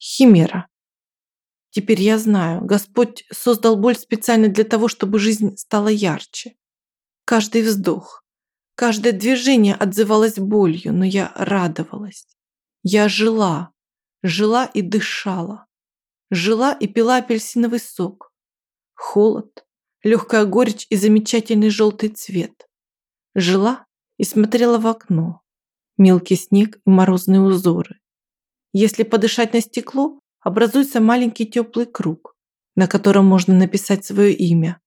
Химера. Теперь я знаю, Господь создал боль специально для того, чтобы жизнь стала ярче. Каждый вздох, каждое движение отзывалось болью, но я радовалась. Я жила, жила и дышала. Жила и пила апельсиновый сок. Холод, легкая горечь и замечательный желтый цвет. Жила и смотрела в окно. Мелкий снег и морозные узоры. Если подышать на стекло, образуется маленький теплый круг, на котором можно написать свое имя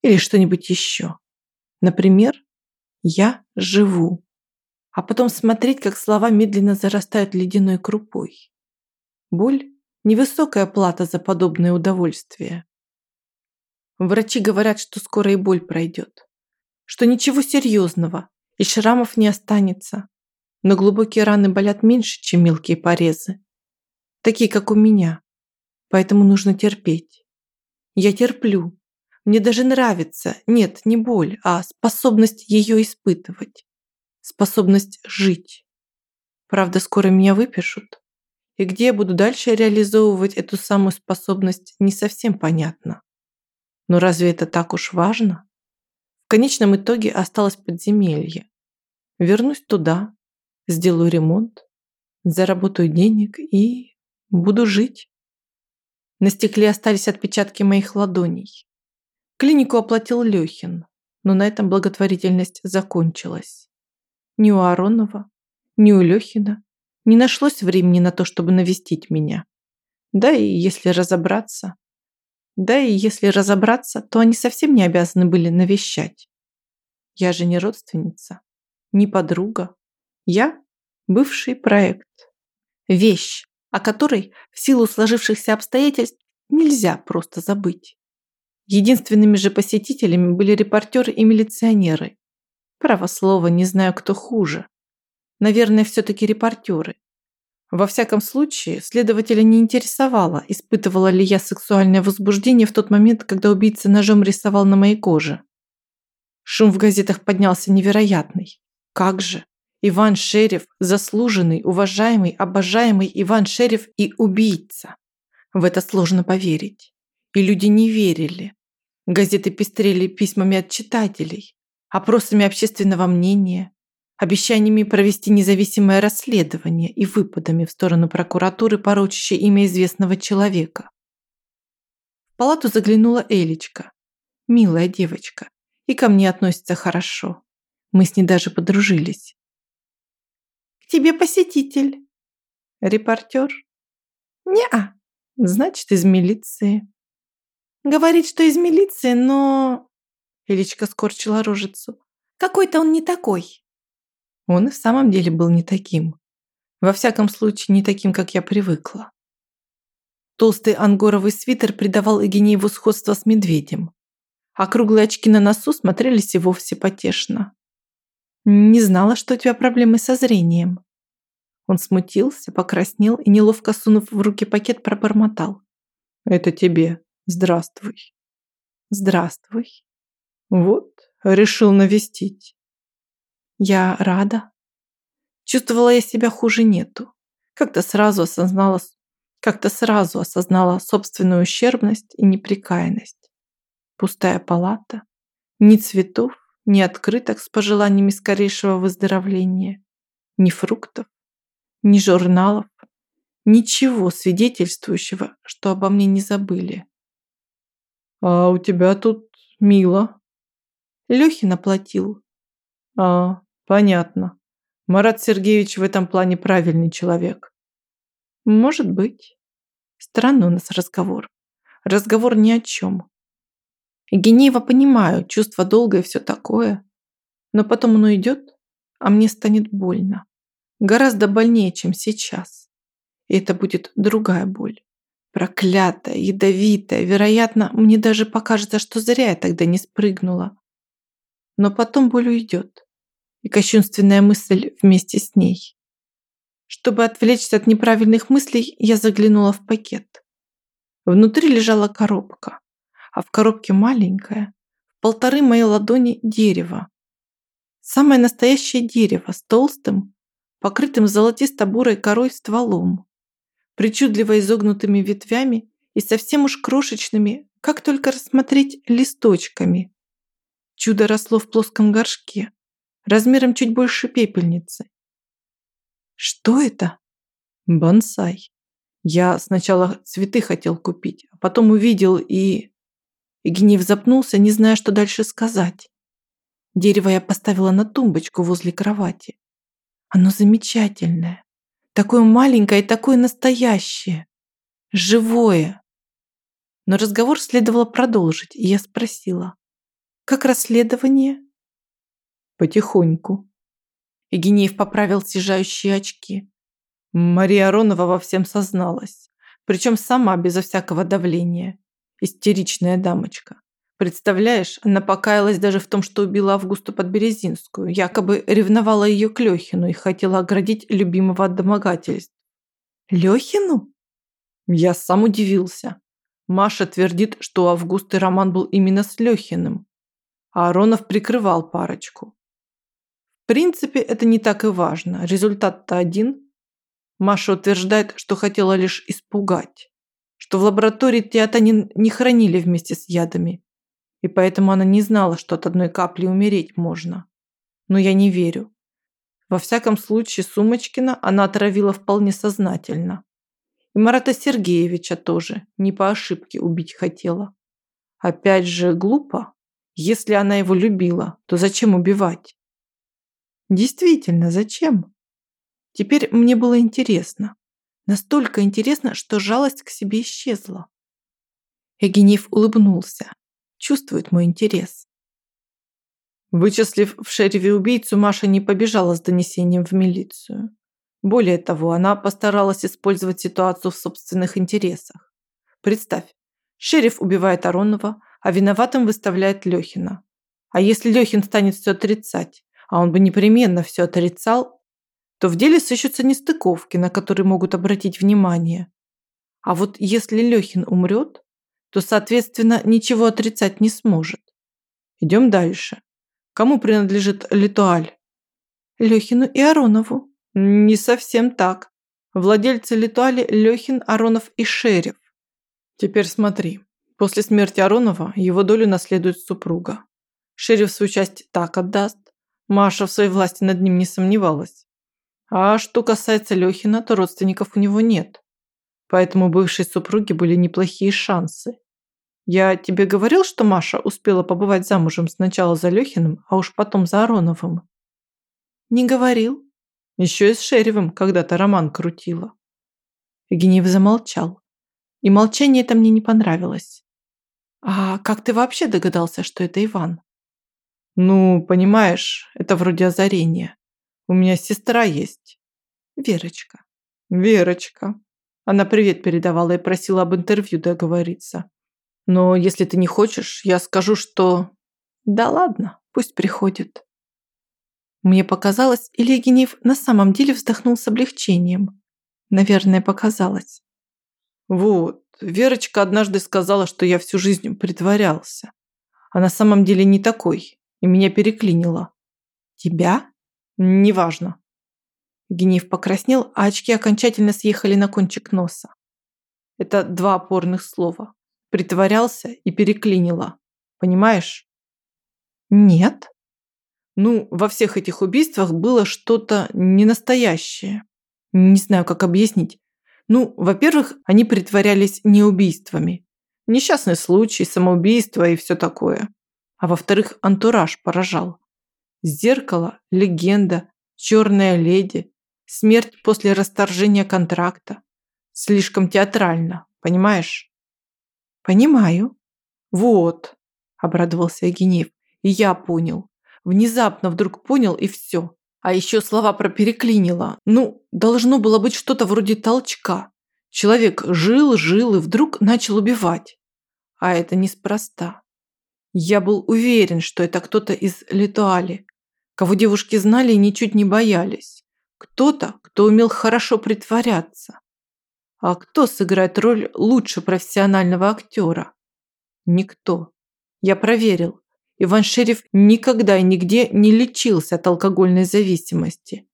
или что-нибудь еще. Например, «Я живу», а потом смотреть, как слова медленно зарастают ледяной крупой. Боль – невысокая плата за подобное удовольствие. Врачи говорят, что скоро и боль пройдет, что ничего серьезного и шрамов не останется, но глубокие раны болят меньше, чем мелкие порезы. Такие, как у меня. Поэтому нужно терпеть. Я терплю. Мне даже нравится, нет, не боль, а способность ее испытывать. Способность жить. Правда, скоро меня выпишут. И где я буду дальше реализовывать эту самую способность, не совсем понятно. Но разве это так уж важно? В конечном итоге осталось подземелье. Вернусь туда, сделаю ремонт, заработаю денег и буду жить. На стекле остались отпечатки моих ладоней. Клинику оплатил Лёхин, но на этом благотворительность закончилась. Ни у Аронова, ни у Лёхина не нашлось времени на то, чтобы навестить меня. Да и если разобраться, да и если разобраться, то они совсем не обязаны были навещать. Я же не родственница, не подруга. Я бывший проект. Вещь, о которой в силу сложившихся обстоятельств нельзя просто забыть. Единственными же посетителями были репортеры и милиционеры. Право слово, не знаю, кто хуже. Наверное, все-таки репортеры. Во всяком случае, следователя не интересовало, испытывала ли я сексуальное возбуждение в тот момент, когда убийца ножом рисовал на моей коже. Шум в газетах поднялся невероятный. Как же? Иван Шерев, заслуженный, уважаемый, обожаемый Иван Шерев и убийца. В это сложно поверить. И люди не верили. Газеты пестрели письмами от читателей, опросами общественного мнения, обещаниями провести независимое расследование и выпадами в сторону прокуратуры, порочащей имя известного человека. В палату заглянула Элечка. Милая девочка. И ко мне относится хорошо. Мы с ней даже подружились тебе посетитель». «Репортер?» «Не-а, значит, из милиции». «Говорит, что из милиции, но...» Илечка скорчила рожицу. «Какой-то он не такой». Он и в самом деле был не таким. Во всяком случае, не таким, как я привыкла. Толстый ангоровый свитер придавал Игенееву сходство с медведем, а круглые очки на носу смотрелись и вовсе потешно. Не знала, что у тебя проблемы со зрением. Он смутился, покраснел и, неловко сунув в руки пакет, пробормотал. Это тебе. Здравствуй. Здравствуй. Вот, решил навестить. Я рада. Чувствовала я себя хуже нету. Как-то сразу осознала, как-то сразу осознала собственную ущербность и неприкаянность. Пустая палата, ни цветов, ни открыток с пожеланиями скорейшего выздоровления, ни фруктов, ни журналов, ничего свидетельствующего, что обо мне не забыли. «А у тебя тут мило». Лёхин оплатил. «А, понятно. Марат Сергеевич в этом плане правильный человек». «Может быть. Странный у нас разговор. Разговор ни о чем. Генеева понимаю, чувство долга и все такое. Но потом он уйдет, а мне станет больно. Гораздо больнее, чем сейчас. И это будет другая боль. Проклятая, ядовитая. Вероятно, мне даже покажется, что зря я тогда не спрыгнула. Но потом боль уйдет. И кощунственная мысль вместе с ней. Чтобы отвлечься от неправильных мыслей, я заглянула в пакет. Внутри лежала коробка а в коробке маленькое, полторы моей ладони дерево. Самое настоящее дерево с толстым, покрытым золотисто-бурой корой стволом. причудливо изогнутыми ветвями и совсем уж крошечными, как только рассмотреть, листочками. Чудо росло в плоском горшке, размером чуть больше пепельницы. Что это? Бонсай. Я сначала цветы хотел купить, а потом увидел и... И гнев запнулся, не зная, что дальше сказать. Дерево я поставила на тумбочку возле кровати. Оно замечательное. Такое маленькое и такое настоящее. Живое. Но разговор следовало продолжить, и я спросила. «Как расследование?» «Потихоньку». Игинеев поправил съезжающие очки. Мария Аронова во всем созналась. Причем сама, безо всякого давления. Истеричная дамочка. Представляешь, она покаялась даже в том, что убила Августу Подберезинскую. Якобы ревновала ее к Лехину и хотела оградить любимого от домогательств. Лехину? Я сам удивился. Маша твердит, что у Августы роман был именно с Лехиным. А Аронов прикрывал парочку. В принципе, это не так и важно. Результат-то один. Маша утверждает, что хотела лишь испугать. Что в лаборатории театанин не хранили вместе с ядами. И поэтому она не знала, что от одной капли умереть можно. Но я не верю. Во всяком случае, Сумочкина она отравила вполне сознательно. И Марата Сергеевича тоже не по ошибке убить хотела. Опять же, глупо. Если она его любила, то зачем убивать? Действительно, зачем? Теперь мне было интересно. Настолько интересно, что жалость к себе исчезла. Эгенев улыбнулся. Чувствует мой интерес. Вычислив в шерифе убийцу, Маша не побежала с донесением в милицию. Более того, она постаралась использовать ситуацию в собственных интересах. Представь, шериф убивает Аронова, а виноватым выставляет Лехина. А если Лехин станет все отрицать, а он бы непременно все отрицал, то в деле сыщутся нестыковки, на которые могут обратить внимание. А вот если Лехин умрет, то, соответственно, ничего отрицать не сможет. Идем дальше. Кому принадлежит Литуаль? Лехину и Аронову. Не совсем так. Владельцы Литуали Лехин, Аронов и Шерев. Теперь смотри. После смерти Аронова его долю наследует супруга. Шерев свою часть так отдаст. Маша в своей власти над ним не сомневалась. А что касается Лёхина, то родственников у него нет. Поэтому бывшей супруги были неплохие шансы. Я тебе говорил, что Маша успела побывать замужем сначала за Лёхиным, а уж потом за Ароновым? Не говорил. Еще и с Шеревым когда-то роман крутила. Евгений замолчал. И молчание это мне не понравилось. А как ты вообще догадался, что это Иван? Ну, понимаешь, это вроде озарения. У меня сестра есть. Верочка. Верочка. Она привет передавала и просила об интервью договориться. Но если ты не хочешь, я скажу, что... Да ладно, пусть приходит. Мне показалось, или Генев на самом деле вздохнул с облегчением. Наверное, показалось. Вот, Верочка однажды сказала, что я всю жизнь притворялся. А на самом деле не такой, и меня переклинило. Тебя? Неважно. Гнев покраснел, а очки окончательно съехали на кончик носа. Это два опорных слова. Притворялся и переклинило. Понимаешь? Нет. Ну, во всех этих убийствах было что-то ненастоящее. Не знаю, как объяснить. Ну, во-первых, они притворялись не убийствами. Несчастный случай, самоубийство и все такое. А во-вторых, антураж поражал. Зеркало, легенда, черная леди, смерть после расторжения контракта. Слишком театрально, понимаешь? Понимаю. Вот, обрадовался Агинеев. И я понял. Внезапно вдруг понял и все. А еще слова про переклинило. Ну, должно было быть что-то вроде толчка. Человек жил, жил и вдруг начал убивать. А это неспроста. Я был уверен, что это кто-то из Литуали, кого девушки знали и ничуть не боялись. Кто-то, кто умел хорошо притворяться. А кто сыграет роль лучше профессионального актера? Никто. Я проверил. Иван Шериф никогда и нигде не лечился от алкогольной зависимости.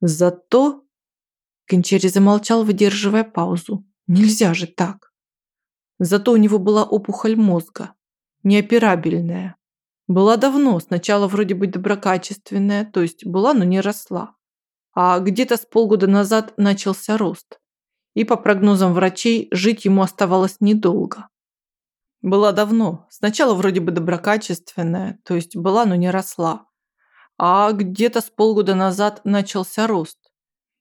Зато Гончари замолчал, выдерживая паузу. Нельзя же так. Зато у него была опухоль мозга, неоперабельная. Была давно, сначала вроде бы доброкачественная, то есть была, но не росла. А где-то с полгода назад начался рост. И по прогнозам врачей, жить ему оставалось недолго. Была давно, сначала вроде бы доброкачественная, то есть была, но не росла. А где-то с полгода назад начался рост.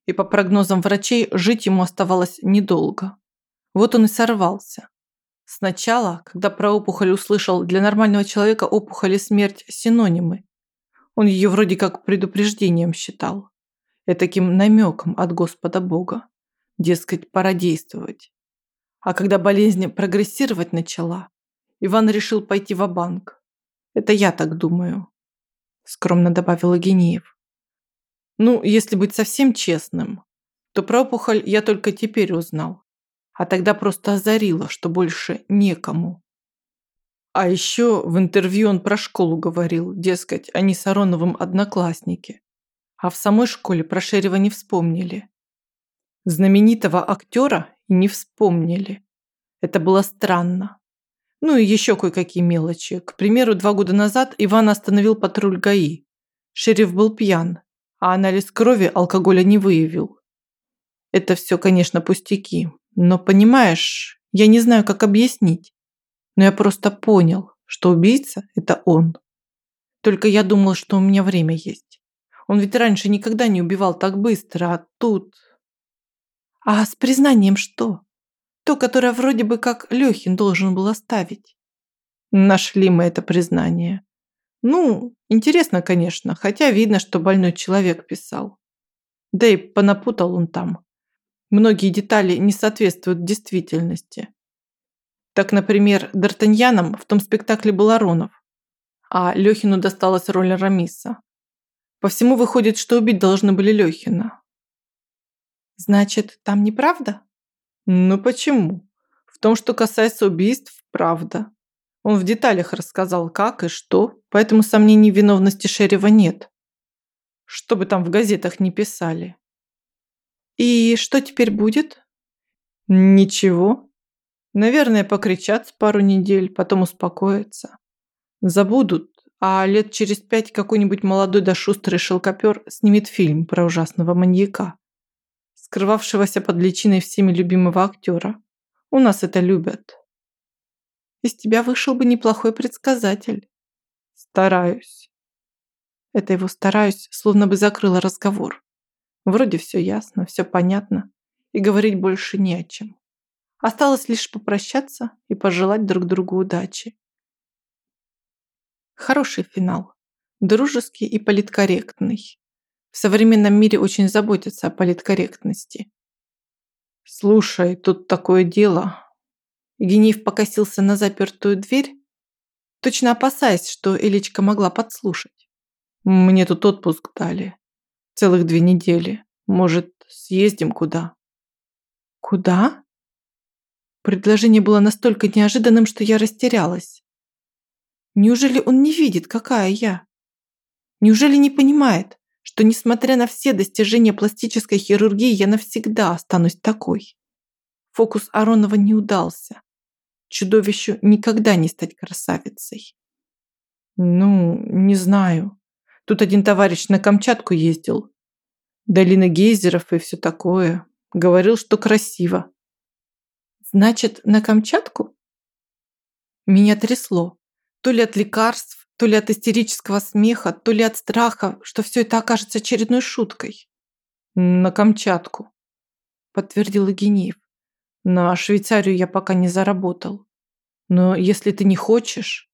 И по прогнозам врачей, жить ему оставалось недолго. Вот он и сорвался. Сначала, когда про опухоль услышал, для нормального человека опухоль и смерть – синонимы. Он ее вроде как предупреждением считал. Этаким намеком от Господа Бога. Дескать, пора действовать. А когда болезнь прогрессировать начала, Иван решил пойти в банк Это я так думаю. Скромно добавил Гениев. Ну, если быть совсем честным, то про опухоль я только теперь узнал а тогда просто озарило, что больше некому. А еще в интервью он про школу говорил, дескать, они с Ароновым одноклассники. А в самой школе про Шерева не вспомнили. Знаменитого актера не вспомнили. Это было странно. Ну и еще кое-какие мелочи. К примеру, два года назад Иван остановил патруль ГАИ. Шериф был пьян, а анализ крови алкоголя не выявил. Это все, конечно, пустяки. Но понимаешь, я не знаю, как объяснить. Но я просто понял, что убийца – это он. Только я думал, что у меня время есть. Он ведь раньше никогда не убивал так быстро, а тут... А с признанием что? То, которое вроде бы как Лёхин должен был оставить. Нашли мы это признание. Ну, интересно, конечно, хотя видно, что больной человек писал. Да и понапутал он там. Многие детали не соответствуют действительности. Так, например, Д'Артаньяном в том спектакле был Аронов, а Лёхину досталась роль Рамиса. По всему выходит, что убить должны были Лёхина. Значит, там неправда? Ну почему? В том, что касается убийств, правда. Он в деталях рассказал, как и что, поэтому сомнений в виновности Шерева нет. Что бы там в газетах не писали. И что теперь будет? Ничего. Наверное, покричат пару недель, потом успокоятся. Забудут, а лет через пять какой-нибудь молодой да шустрый шелкопер снимет фильм про ужасного маньяка, скрывавшегося под личиной всеми любимого актера. У нас это любят. Из тебя вышел бы неплохой предсказатель. Стараюсь. Это его стараюсь, словно бы закрыла разговор. Вроде все ясно, все понятно, и говорить больше не о чем. Осталось лишь попрощаться и пожелать друг другу удачи. Хороший финал. Дружеский и политкорректный. В современном мире очень заботятся о политкорректности. «Слушай, тут такое дело». Генеев покосился на запертую дверь, точно опасаясь, что Элечка могла подслушать. «Мне тут отпуск дали. Целых две недели. Может, съездим куда?» «Куда?» Предложение было настолько неожиданным, что я растерялась. Неужели он не видит, какая я? Неужели не понимает, что, несмотря на все достижения пластической хирургии, я навсегда останусь такой? Фокус Аронова не удался. Чудовищу никогда не стать красавицей. Ну, не знаю. Тут один товарищ на Камчатку ездил. Долина гейзеров и все такое. Говорил, что красиво. Значит, на Камчатку? Меня трясло. То ли от лекарств, то ли от истерического смеха, то ли от страха, что все это окажется очередной шуткой. На Камчатку, подтвердил Игенеев. На Швейцарию я пока не заработал. Но если ты не хочешь...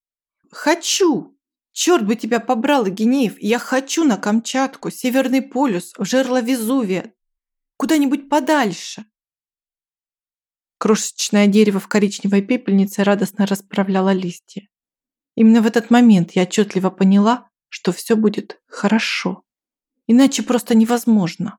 Хочу! Черт бы тебя побрал, Генеев, я хочу на Камчатку, Северный полюс, в жерло Везувия, куда-нибудь подальше. Крошечное дерево в коричневой пепельнице радостно расправляло листья. Именно в этот момент я отчетливо поняла, что все будет хорошо. Иначе просто невозможно.